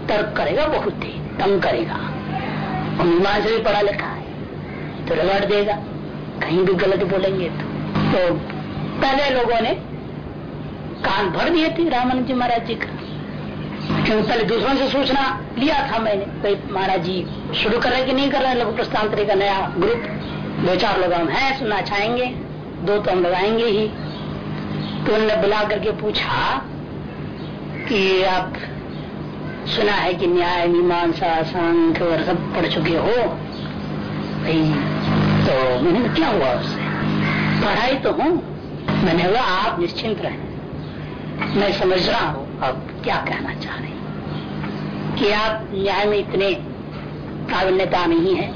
तर्क करेगा बहुत ही तंग करेगा। और से भी पढ़ा लिखा है तो रगड़ देगा। कहीं भी गलत बोलेंगे तो, तो पहले लोगों ने कान भर दिए थे रामानंद जी महाराज जी का। क्योंकि पहले दूसरों से सूचना लिया था मैंने भाई महाराज जी शुरू कर रहे कि नहीं कर रहे लघु प्रस्थान का नया ग्रुप दो चार लोग हम हैं सुनना चाहेंगे। दो तो हम लगाएँगे ही। तो उन्होंने बुला करके पूछा कि आप सुना है कि न्याय, मीमांसा सांख और सब पढ़ चुके हो? भाई तो मैंने क्या हुआ उससे? पढ़ाई तो हूँ। मैंने बोला आप निश्चिंत रहे। मैं समझ रहा हूँ अब क्या कहना चाह रहे कि आप न्याय में इतने प्रावीण्यता नहीं है,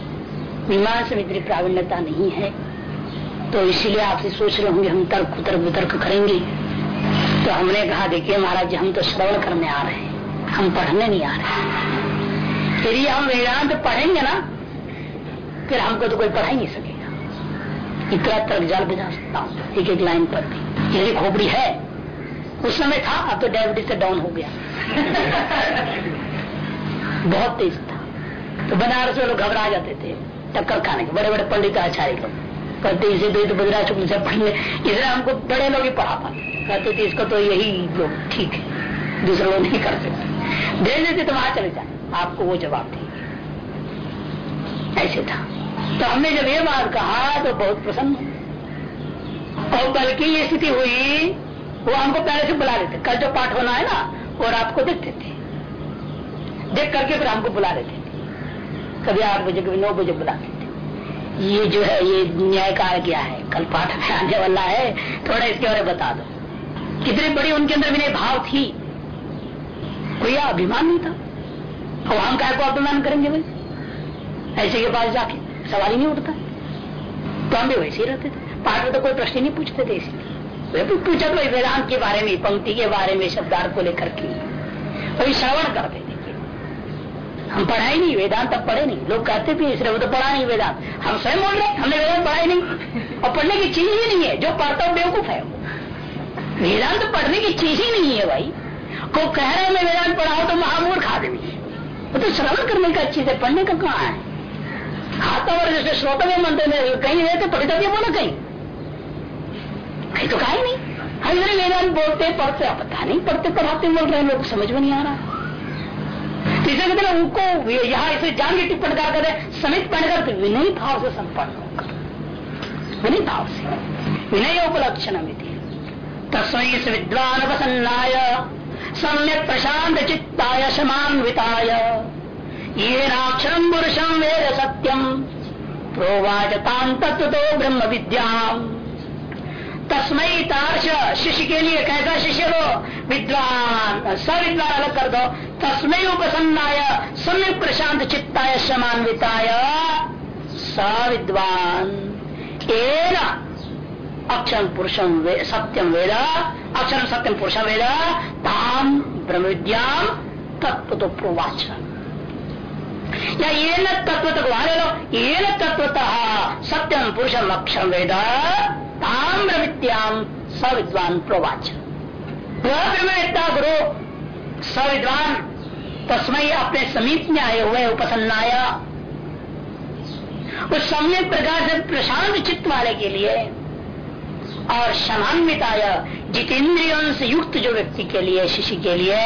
मीमांस में इतनी प्रावीण्यता नहीं है तो इसीलिए आपसे सोच रहे होंगे हम तर्क उतर्क वितर्क करेंगे। तो हमने कहा, देखिए महाराज हम तो श्रवण करने आ रहे हैं। हम पढ़ने नहीं आ रहे यदि हम वेदांत पढ़ेंगे ना, फिर हमको तो कोई पढ़ा ही नहीं सकेगा। इतना तर्क जाल बजा सकता हूँ, एक एक लाइन पर भी। यदि खोपड़ी है। उस समय था, अब तो डायबिटीज़ से डाउन हो गया। बहुत तेज था। तो बनारस में लोग घबरा जाते थे, टक्कर खाने के। बड़े बड़े पंडित आचार्य लोग। कहते इसे तो, तो बजरा शुक्ल से पढ़ने इसलिए हमको बड़े लोग ही पढ़ा पाते। कहते थे इसको तो यही लोग ठीक है दूसरे लोग नहीं कर सकते दे देते तो वहाँ चले जाए। आपको वो जवाब देंगे। ऐसे था। तो हमने जब ये बात कहा तो बहुत प्रसन्न और बल्कि ये स्थिति हुई वो हमको पहले से बुला लेते। कल जो पाठ होना है ना और आपको देखते थे। देख करके फिर हमको बुला लेते थे। कभी आठ बजे कभी नौ बजे बुलाते ये जो है, ये न्याय कार्य क्या है? कल पाठ में आने वाला है। थोड़ा इसके बारे में बता दो। कितनी बड़ी उनके अंदर विनय भाव थी? कोई अभिमान नहीं था? और हम क्या को अभिमान करेंगे भाई। ऐसे के पास जाके सवाल ही नहीं उठता। तो हम भी वैसे ही रहते थे। पाठ में तो कोई प्रश्न नहीं पूछते थे इसलिए। पूछा तो वेदांत के बारे में, पंक्ति के बारे में, शब्दार्थ को लेकर के। वही श्रवण करते हम पढ़ाई नहीं, वेदांत अब पढ़े नहीं। लोग कहते थे इसलिए वो तो पढ़ा नहीं वेदांत। हम स्वयं बोल रहे हमने वेदांत पढ़ाई नहीं। और पढ़ने की चीज़ ही नहीं है, जो पढ़ता बेवकूफ़ है वेदांत पढ़ने की चीज़ ही नहीं है भाई। को कह रहे मैं वेदांत पढ़ाओ तो महामूर्ख आदमी वो तो श्रवण करने का चीज़ है, पढ़ने का कहाँ है? और जैसे श्रोता मंत्र में कहीं रहते पढ़ता भी बोला, कहीं। कहीं तो कहा ही नहीं। हम इधर वेदांत बोलते, पढ़ते पता नहीं, पढ़ते, पढ़ाते बोल रहे लोग समझ में नहीं आ रहा। इसे कहते ना, उनको यहाँ इसे जान के टिप्पण कर करे समित पढ़ कर विनय भाव से संपन्न होकर। विनय भाव से। विनय उपलक्षण तस्मय विद्वान प्रसन्नाय सम्यक प्रशांत चित्ताय, समान्विताय। ये नाक्षरम पुरुषम वेद सत्यम तो ब्रह्म विद्याम तस्मय ताश। शिष्य के लिए कैसा शिष्य हो विद्वान सविद्वान अलग कर दो। तस्मय उपसन्नाय सम्यक प्रशांत चित्ताय समान्विताय। सविद्वान। अक्षर पुरुषम वे, सत्यम वेद अक्षर सत्यम पुरुषम वेद ताम ब्रह्म विद्याम तत्व तो प्रोवाच या ये न तत्व तक वाले लो ये न तत्वतः सत्यम पुरुषम अक्षर वेद ताम्र विद्याम सविद्वान प्रोवाच। ब्रह्मवेत्ता गुरु सविद्वान तस्मय अपने समीप में आए हुए उपसन्नाया। उस सम्यक प्रकार से प्रशांत चित्त वाले के लिए और समान्विताय जितेंद्रियों से युक्त जो व्यक्ति के लिए शिशि के लिए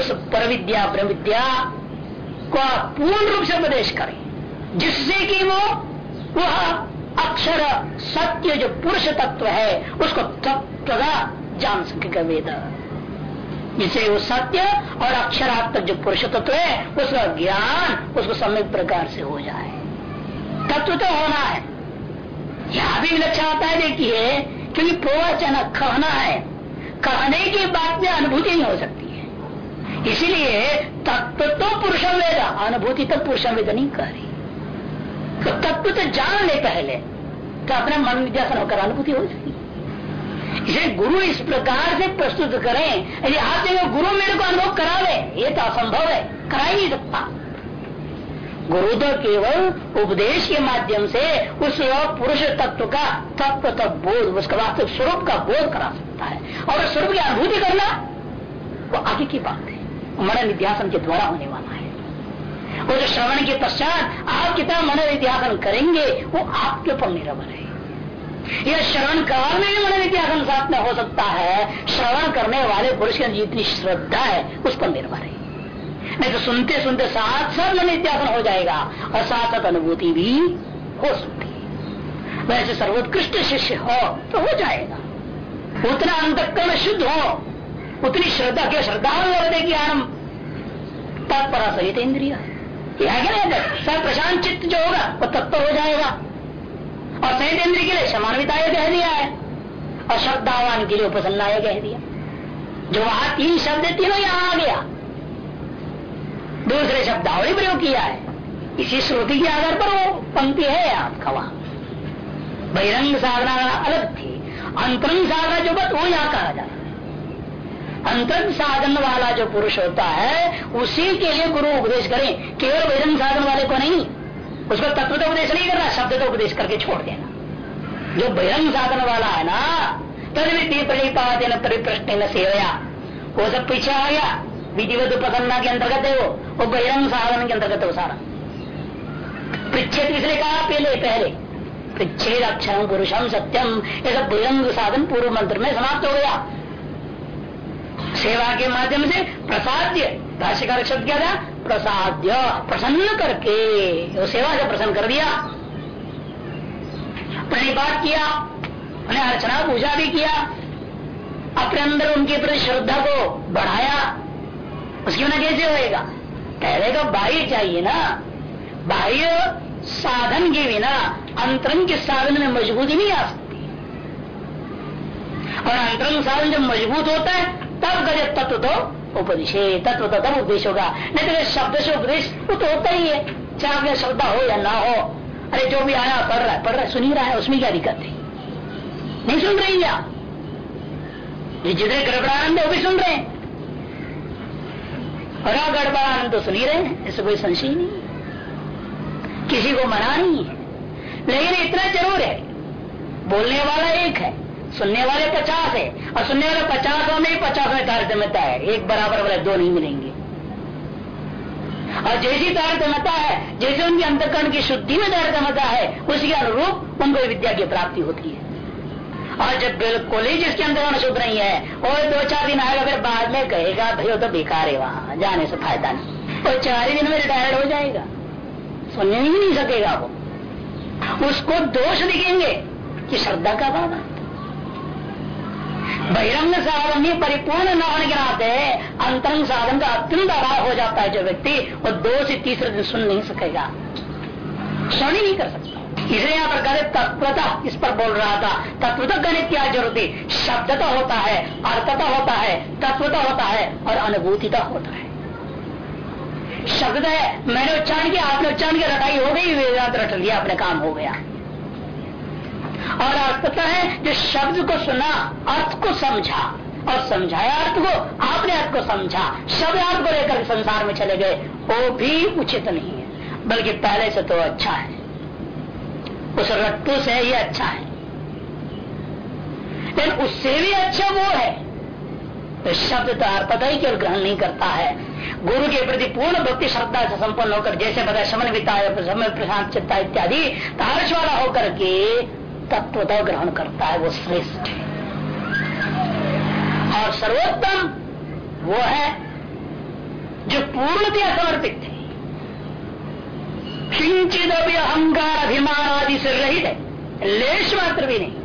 उस पर विद्या ब्रह्म विद्या को पूर्ण रूप से उपदेश करें। जिससे कि वो, वह अक्षर सत्य जो पुरुष तत्व है, उसको तत्व का जान सकेगा वेद? जिसे वो सत्य और अक्षरात्मक जो पुरुष तत्व है, उसका ज्ञान उसको सम्यक प्रकार से हो जाए। तत्व तो होना है। यहाँ भी लक्ष्य आता है देखिए, क्योंकि प्रवचन कहना है। कहने की बात में अनुभूति नहीं हो सकती है। इसीलिए तत्व तो पुरुषम वेद, अनुभूति तो पुरुषम वेद नहीं कह रही। तो तत्व तो जान ले पहले। तो अपने मन विद्यासन होकर अनुभूति हो जाएगी इसे गुरु इस प्रकार से प्रस्तुत करें, यदि आप जगह गुरु मेरे को अनुभव करावे, ये तो असंभव है करा ही नहीं सकता। गुरु तो केवल उपदेश के माध्यम से उस पुरुष तत्व का तत्व तत्व बोध, उसका वास्तविक स्वरूप का बोध करा सकता है। और स्वरूप की अनुभूति करना, वो आगे की बात है। मन निध्यासन के द्वारा होने वाला वो जो श्रवण के पश्चात आप कितना मन निध्यासन करेंगे, वो आपके ऊपर निर्भर है। यह श्रवण काल में भी मन निध्यासन साथ में हो सकता है। श्रवण करने वाले पुरुष की जितनी श्रद्धा है, उस पर निर्भर है। नहीं तो सुनते सुनते साथ साथ मन इत्यासन हो जाएगा और साथ साथ अनुभूति भी हो सकती है। वैसे सर्वोत्कृष्ट शिष्य हो तो हो जाएगा। उतना अंतकरण शुद्ध हो, उतनी श्रद्धा के श्रद्धा की आरंभ। तत्पर सहित इंद्रिय सब प्रशांत चित्त जो होगा, वो तत्पर हो जाएगा। और सहित इंद्र के लिए समानविताय कह दिया है। और श्रद्धावान के लिए उपसन्नाय कह दिया। जो वहाँ तीन शब्द तीनों यहाँ आ गया। दूसरे शब्दावली प्रयोग किया है। इसी श्रुति के आधार पर वो पंक्ति है आपका वहाँ। बहिरंग साधना अलग थी। अंतरंग साधना जो बस वो यहाँ कहा जाता अंतरंग साधन वाला जो पुरुष होता है, उसी के लिए गुरु उपदेश करें। केवल बहिरंग साधन वाले को नहीं। उसको तत्व तो उपदेश नहीं करना, शब्द तो उपदेश करके छोड़ देना। जो बहिरंग साधन वाला है ना तदविधि प्रणीपात न परिप्रश्न न सेवया। वो सब पीछे आ गया। विधिवत प्रसन्ना के अंतर्गत है वो। वो बहिरंग साधन के अंतर्गत वो सारा। पृछेद किसने कहा पहले पहले। पृछेद अक्षरम पुरुषम सत्यम ये सब बहिरंग साधन पूर्व मंत्र में समाप्त हो गया। सेवा के माध्यम से प्रसाद्य। भाष्यकार शब्द क्या था, प्रसाद्य। प्रसन्न करके। वो सेवा से प्रसन्न कर दिया। प्रणिपात किया उन्हें अर्चना पूजा भी किया। अपने अंदर उनके प्रति श्रद्धा को बढ़ाया। उसकी बिना कैसे होएगा? पहले तो बाह्य चाहिए ना। बाह्य साधन के बिना अंतरंग के साधन में मजबूती नहीं आ सकती। और अंतरंग साधन जब मज़बूत होता है तब गजे तत्व तो उपदेश तत्व तो तब उपदेश होगा। नहीं तो शब्द से उपदेश वो तो होता ही है। चाहे आपके श्रद्धा हो या ना हो। अरे जो भी आया, पढ़ रहा है, पढ़ रहा है, सुन ही रहा है, उसमें क्या दिक्कत है? नहीं सुन रही क्या? जितने गड़बड़ानंद है, वो भी सुन रहे हैं। और गड़बड़ानंद तो सुन ही रहे हैं। इससे कोई संशय नहीं किसी को मना नहीं है। लेकिन इतना ज़रूर है। बोलने वाला एक है। सुनने वाले पचास है, और सुनने वाले पचासों में पचास में तारतम्यता है। एक बराबर वाले दो नहीं मिलेंगे। और जैसी तारतम्यता है, जैसे उनके अंतकरण की शुद्धि में तारतम्यता है, उसके अनुरूप उनको विद्या की प्राप्ति होती है। और जब बिल्कुल ही जिसके अंदर शुद्ध नहीं है और दो चार दिन आएगा, फिर बाद में कहेगा, भाई तो बेकार है वहाँ, जाने से फ़ायदा नहीं। और चार ही दिन में रिटायर्ड हो जाएगा। सुनने ही नहीं सकेगा वो। उसको दोष दिखेंगे कि श्रद्धा का है। बहिरंग साधन में परिपूर्ण न होने के नाते अंतरंग साधन का अत्यंत अभाव हो जाता है जो व्यक्ति वो दो से तीसरे दिन सुन नहीं सकेगा। सुन ही नहीं कर सकता। इसलिए यहाँ पर कहते तत्वता इस पर बोल रहा था। तत्वता गणित क्या ज़रूरत शब्दता होता है, अर्थता होता है, तत्वता होता है और अनुभूतिता होता है। शब्द है, मैंने उच्चारण किया, आपने उच्चारण की रटाई हो गई, वेदांत रट लिया, अपने काम हो गया। और अर्थता है? जो शब्द को सुना, अर्थ को समझा। और समझाया अर्थ को, आपने अर्थ को समझा। शब्द अर्थ को लेकर संसार में चले गए, वो भी उचित नहीं है। बल्कि पहले से तो अच्छा है। उस रट्टू से ही अच्छा है। लेकिन उससे भी अच्छा वो है। तो शब्द तो अर्पता ही केवल ग्रहण नहीं करता है। गुरु के प्रति पूर्ण भक्ति, श्रद्धा से संपन्न होकर, जैसे बताया शमन विता समय प्रशांत, चित्ता इत्यादि, तारस वाला होकर के तत्वता ग्रहण करता है, वो श्रेष्ठ है। और सर्वोत्तम वो है जो पूर्णतया समर्पित है। किंचित अहंकार, अभिमान आदि से रहित है, लेश मात्र भी नहीं।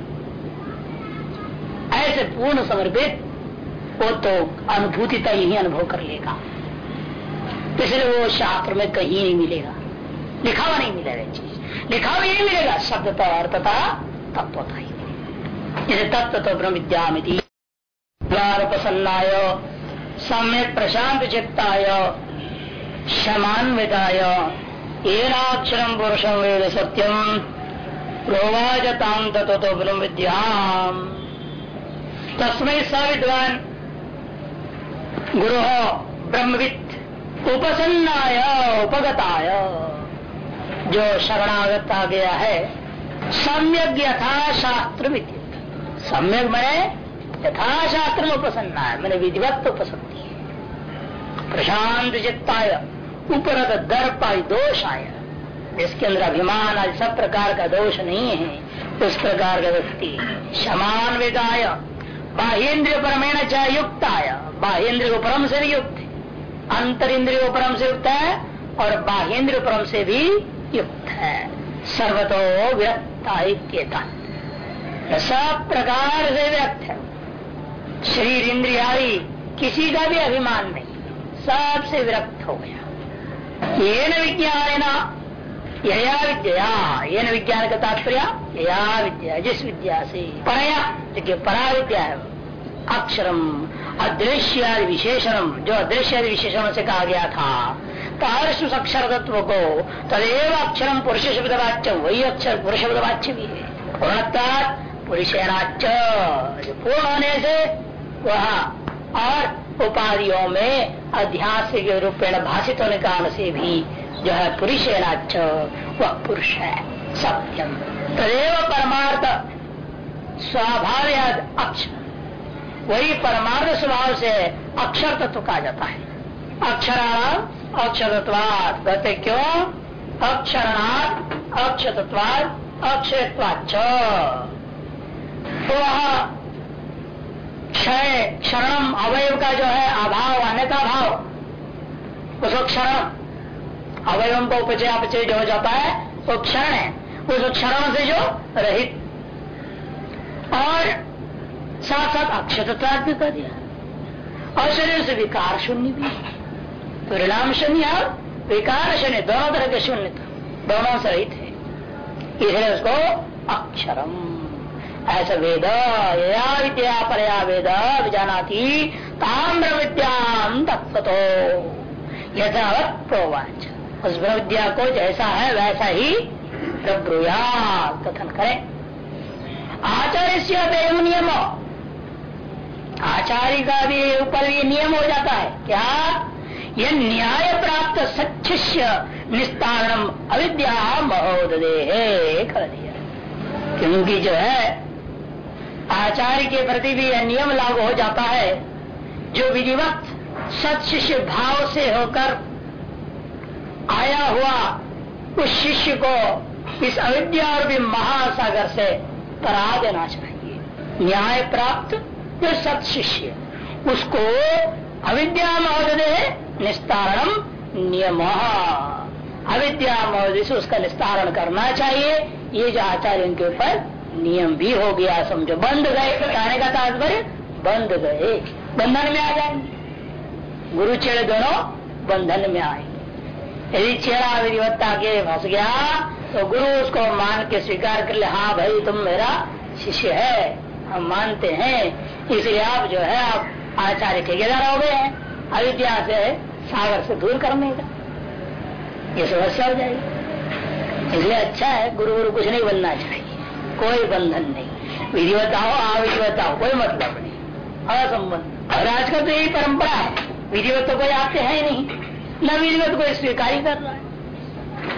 ऐसे पूर्ण समर्पित, वो तो अनुभूति तय ही अनुभव कर लेगा। इसलिए वो शास्त्र में कहीं नहीं मिलेगा। लिखा हुआ नहीं मिलेगा चीज़। लिखा हुआ यही मिलेगा शब्दता अर्थता तत्वता ही मिलेगा तत्व तो ब्रह्म विद्यामिति प्रसन्नाय सम्यक प्रशांत चित्ताय क्षमान्विताय। एनाक्षरम पुरुषम वेद सत्यम। प्रोवाजताम तत्व ब्रह्म विद्याम तस्मय स विद्वान गुरु ब्रह्मविद उपसन्नाय, उपगताय। जो शरणागत आ गया है सम्यक यथा शास्त्र सम्यक मैंने यथा शास्त्र में उपसन्ना है मैंने विधिवत उपसन्नी है प्रशांत चित्ताय उपरत दर्पाई दोष आया जिसके अंदर अभिमान आज सब प्रकार का दोष नहीं है। उस प्रकार का व्यक्ति समान विदाय बाह्यन्द्रिय परमेण चाहे युक्त आया बाह्यन्द्रिय को परम से भी युक्त है। अंतर इंद्रिय परम से युक्त है और बाह्यन्द्रिय परम से भी युक्त है। सर्वतो व्यक्ता सब प्रकार से व्यक्त है। शरीर इंद्रियादि किसी का भी अभिमान नहीं। सबसे विरक्त हो गया। ये न विज्ञान यया विद्या ये न विज्ञान का तात्पर्य, यया विद्या, जिस विद्या से परया देखिए परा विद्या है, अक्षरम अदृश्य विशेषणम, जो अदृश्य विशेषण से कहा गया था तारसु अक्षर तत्व को तदेव अक्षरम पुरुष शब्द वाच्य वही अक्षर पुरुष शब्द वाच्य भी है पूर्णता पूर्ण होने से वह और उपाधियों में अध्यास के रूपेण भाषित होने कारण से भी जो है पुरुषेणाच वह पुरुष है सत्यम तदेव परमार्थ स्वाभाव अक्षर। वही परमार्थ स्वभाव से अक्षर तत्व कहा जाता है। अक्षराणाम अक्षरत्वाद कहते क्यों अक्षरणात् अक्षतत्वाद अक्षयत्वाच तो क्षय, क्षरणम अवयव का जो है, अभाव अन्यता भाव, उसको क्षरण अवयव को उपचय, अपचय जो हो जाता है, वो क्षरण है। उस क्षरण से जो रहित। और साथ साथ अक्षतत्वाद भी कर दिया। और शरीर से विकार शून्य भी। परिणाम शून्य और विकार शून्य दोनों तरह के शून्य दोनों से रहित है इसलिए उसको अक्षरम ऐसा वेद या विद्या परया वेद विजानाती ताम्र तत्व यथावत प्रोवाच उस विद्या को जैसा है वैसा ही प्रब्रुया कथन करें आचार्य से नियम आचार्य का भी ऊपर ये नियम हो जाता है क्या यह न्याय प्राप्त सचिष्य निस्तारण अविद्या महोदय कर दिया क्योंकि जो है, आचार्य के प्रति भी यह नियम लागू हो जाता है, जो विधिवत सचिष्य भाव से होकर आया हुआ उस शिष्य को इस अविद्या और भी महासागर से तरा देना चाहिए। न्याय प्राप्त जो सत शिष्य उसको अविद्या महोदय निस्तारण नियम। अविद्या महोदय से उसका निस्तारण करना चाहिए। ये जो आचार्य के ऊपर नियम भी हो गया समझो बंद गए, कहने का तात्पर्य, बंद गए। बंधन में आ जाएँगे। गुरु चेड़ दोनों बंधन में आएँगे यदि चेड़ा विधिवत्ता के फंस गया तो गुरु उसको मान के स्वीकार कर ले हाँ भाई, तुम मेरा शिष्य है, हम मानते हैं। इसलिए आप जो है, आप आचार्य ठेकेदार हो गए हैं। अविद्या से सागर से दूर करने का ये समस्या हो जाएगी। इसलिए अच्छा है गुरु गुरु कुछ नहीं बनना चाहिए। कोई बंधन नहीं। विधिवत आओ अविधिवत आओ कोई मतलब नहीं। असंबंध। और आजकल तो यही परंपरा है। विधिवत तो कोई आपके है नहीं। न विधिवत कोई स्वीकार ही कर रहा है,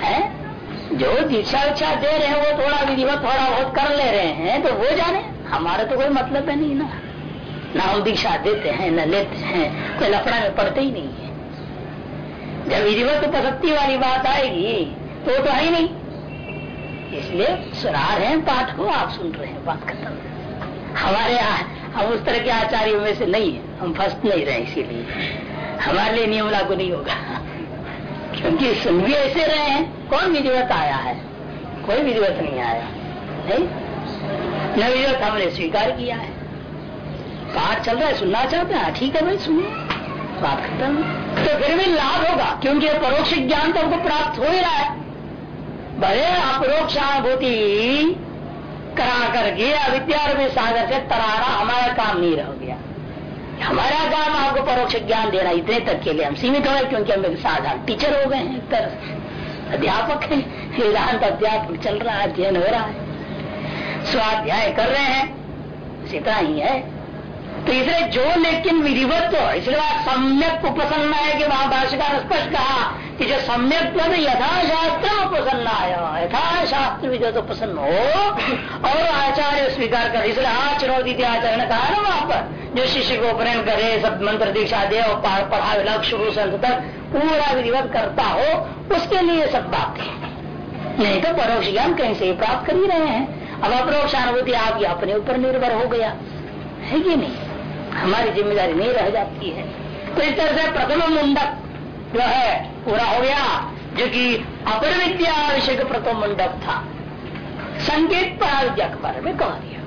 है? जो दीक्षा उच्छा दे रहे हैं वो थोड़ा विधिवत थोड़ा बहुत कर ले रहे हैं तो वो जाने। हमारा तो कोई मतलब है नहीं ना। ना दीक्षा देते हैं न लेते हैं, कोई लफड़ा में पड़ते ही नहीं है। जब विधिवत उपशक्ति वाली बात आएगी तो वो तो है ही नहीं। इसलिए सुना रहे हैं, पाठ को आप सुन रहे हैं, बात खत्म। हमारे हम उस तरह के आचार्यों में से नहीं है, हम फंस नहीं रहे इसीलिए। हमारे लिए नियम लागू नहीं होगा। क्योंकि सुन भी ऐसे रहे हैं, कौन विधिवत आया है? कोई विधिवत नहीं आया, नहीं? न विधिवत हमने स्वीकार किया है। पाठ चल रहा है, सुनना चाहते हैं? ठीक है भाई, सुनिए। बात खत्म तो फिर भी लाभ होगा, क्योंकि परोक्ष ज्ञान तो हमको प्राप्त हो ही रहा है। भले अपरोक्ष अनुभूति करा करके अविद्या सागर से तराना हमारा काम नहीं रह गया। हमारा काम आपको परोक्ष ज्ञान देना, इतने तक के लिए हम सीमित हो गए, क्योंकि हम एक साधारण टीचर हो गए हैं तरह अध्यापक है, वेदांत अध्यापक चल रहा है, अध्ययन हो रहा है। स्वाध्याय कर रहे हैं इतना ही है। तो इसलिए जो लेकिन विधिवत तो इसलिए सम्यक उपसन्न है कि वहाँ ने स्पष्ट कहा कि जो सम्यक पद यथाशास्त्र उपसन्न आया, यथाशास्त्र विधि तो प्रसन्न हो, और आचार्य स्वीकार कर, इसलिए आचरोदी आचरण कहा ना वहाँ पर, जो शिष्य को उपनयन करे, सब मंत्र दीक्षा दे और पढ़ावे, लक्ष्य शुरू से तक पूरा विधिवत करता हो, उसके लिए सब बात है। नहीं तो परोक्ष ज्ञान कहीं से प्राप्त कर ही रहे हैं। अब अपरोक्ष अनुभूति आपकी अपने ऊपर निर्भर हो गया। है कि नहीं? हमारी ज़िम्मेदारी नहीं रह जाती है। तो इस तरह से प्रथम मुंडक जो है पूरा हो गया जो कि अपर विद्या विषय का प्रथम मुंडक था। संकेत परा विद्या के बारे में कह दिया।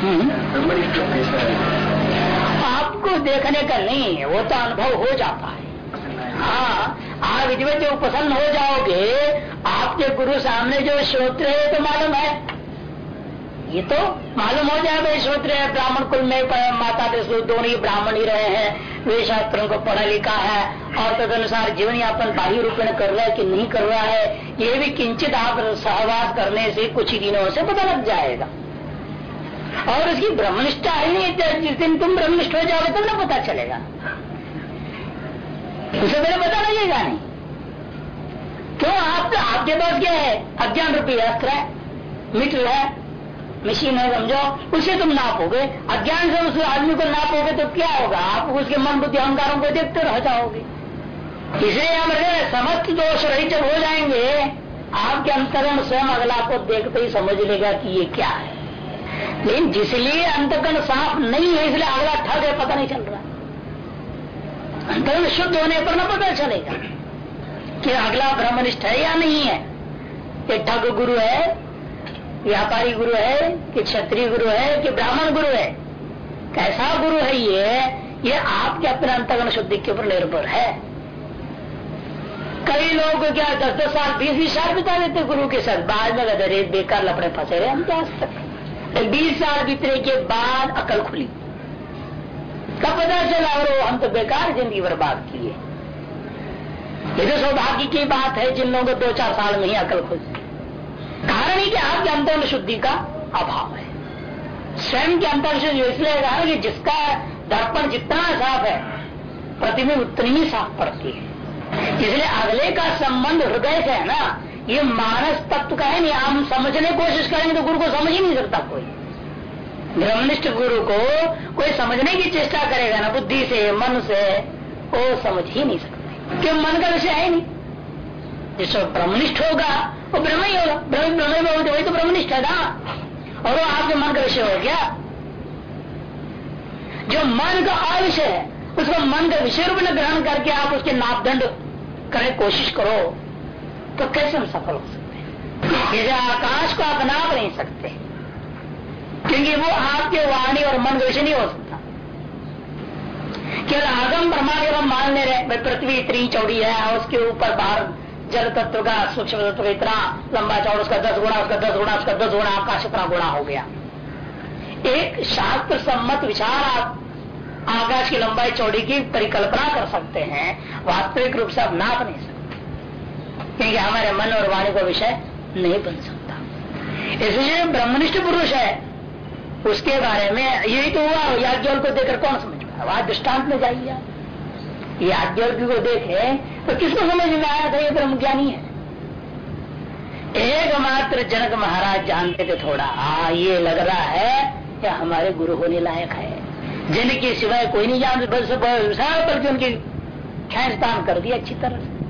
हम्म। आपको देखने का नहीं है वो तो अनुभव हो जाता है। हाँ। आप विधिवत जो प्रसन्न हो जाओगे आपके गुरु सामने जो श्रोत्र है तो मालूम है। ये तो मालूम हो जाए, भाई श्रोत्र ब्राह्मण कुल में माता के दोनों ही ब्राह्मण ही रहे हैं। वे शास्त्रों को पढ़ा लिखा है, और तदनुसार जीवन यापन बाह्य रूप में कर रहा है कि नहीं कर रहा है, ये भी किंचित आप सहवास करने से कुछ ही दिनों से पता लग जाएगा। और उसकी ब्रह्मनिष्ठा है नहीं, जिस दिन तुम ब्रह्मनिष्ठ हो जाओगे, तब ना पता चलेगा। उसे मेरे पता लगेगा नहीं। क्यों? आप आपके पास क्या है? अज्ञान रूपी अस्त्र है मीटर है मशीन है, समझो? उसे तुम नापोगे। अज्ञान से उस आदमी को नापोगे तो क्या होगा? आप उसके मन बुद्धि अहंकारों को देखते रह जाओगे। इसलिए हम समस्त दोष रही जब हो जाएँगे, आपके अंतरण स्वयं अगला को देखते ही समझ लेगा कि ये क्या है। लेकिन जिसलिए अंतकरण साफ़ नहीं है, इसलिए अगला ठग है, पता नहीं चल रहा। अंतकरण शुद्ध होने पर ना पता चलेगा कि अगला ब्रह्मनिष्ठ है या नहीं है। ये ठग गुरु है व्यापारी गुरु है, कि क्षत्रिय गुरु है, कि ब्राह्मण गुरु है। कैसा गुरु है ये? ये आपके अपने अंतगण शुद्धि के ऊपर निर्भर है। कई लोग क्या दस दस साल बीस बीस साल बिता देते गुरु के साथ? बाद में अरे, बेकार लपड़े फंसे रहे, हम क्या सकते बीस साल बीतने के बाद अकल खुली। कब पता चला और हम तो बेकार ज़िंदगी बर्बाद किए ये तो सौभाग्य की बात है, जिन लोगों को दो चार साल में ही अकल खुलती कारण ही क्या आपके अंतर में शुद्धि का अभाव है। स्वयं के अंतर शुद्धि इसलिए कहा कि जिसका दर्पण जितना साफ़ है, प्रतिबिंब उतनी ही साफ़ पड़ती है। इसलिए अगले का संबंध हृदय से है ना, ये मानस तत्व का है, नहीं, हम समझने कोशिश करेंगे तो गुरु को समझ ही नहीं सकता कोई। ब्रह्मनिष्ठ गुरु को कोई समझने की चेष्टा करेगा ना, बुद्धि से, मन से, वो समझ ही नहीं सकते। क्यों? मन का विषय है नहीं। जिसको ब्रह्मनिष्ठ होगा, वो ब्रह्म ही होगा। ब्रह्म ब्रह्म में वही तो ब्रह्मनिष्ठ है ना? और वो आपके मन का विषय हो गया। जो मन का अविषय है, उसको मन का विषय रूप में ग्रहण करके आप उसके नापदंड करने कोशिश करो तो कैसे हम सफल हो सकते हैं? आकाश को आप नाप नहीं सकते। क्योंकि वो आपके वाणी और मन का विषय नहीं हो सकता। केवल आगम ब्रह्मांड हम मान ले रहे पृथ्वी इतनी चौड़ी है, उसके ऊपर बाहर जल तत्व का सूक्ष्म तत्व का इतना लंबा चौड़, उसका दस गुणा, उसका दस गुणा, उसका दस गुणा, आकाश इतना गुणा हो गया। एक शास्त्र सम्मत विचार आप आकाश की लंबाई चौड़ी की परिकल्पना कर सकते हैं, वास्तविक रूप से आप नाप नहीं सकते। क्योंकि हमारे मन और वाणी का विषय नहीं बन सकता। इसलिए ब्रह्मनिष्ठ पुरुष है, उसके बारे में यही तो हुआ याज्ञवल को देखकर कौन समझ पाया? वहाँ दृष्टांत में जाइए याज्ञवल को देखे तो किसको समझ में आया था ये ब्रह्म ज्ञानी है? एकमात्र जनक महाराज जानते थे थोड़ा, आ, ये लग रहा है कि हमारे गुरु होने लायक है। जिनके सिवाय कोई नहीं जानते, बस बल्कि उनकी खैर कर दिया अच्छी तरह से।